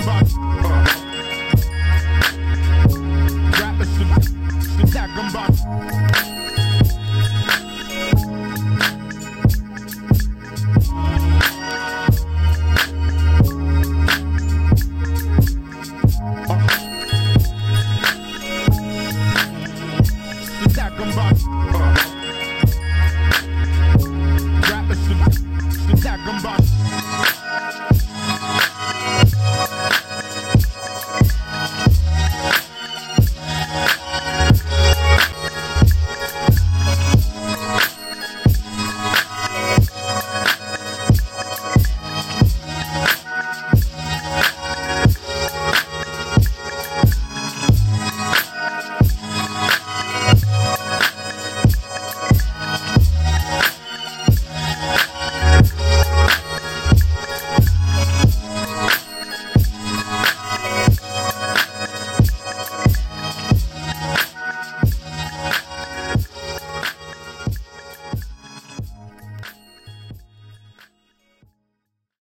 and box. Uh. Rappers should attack and Uh.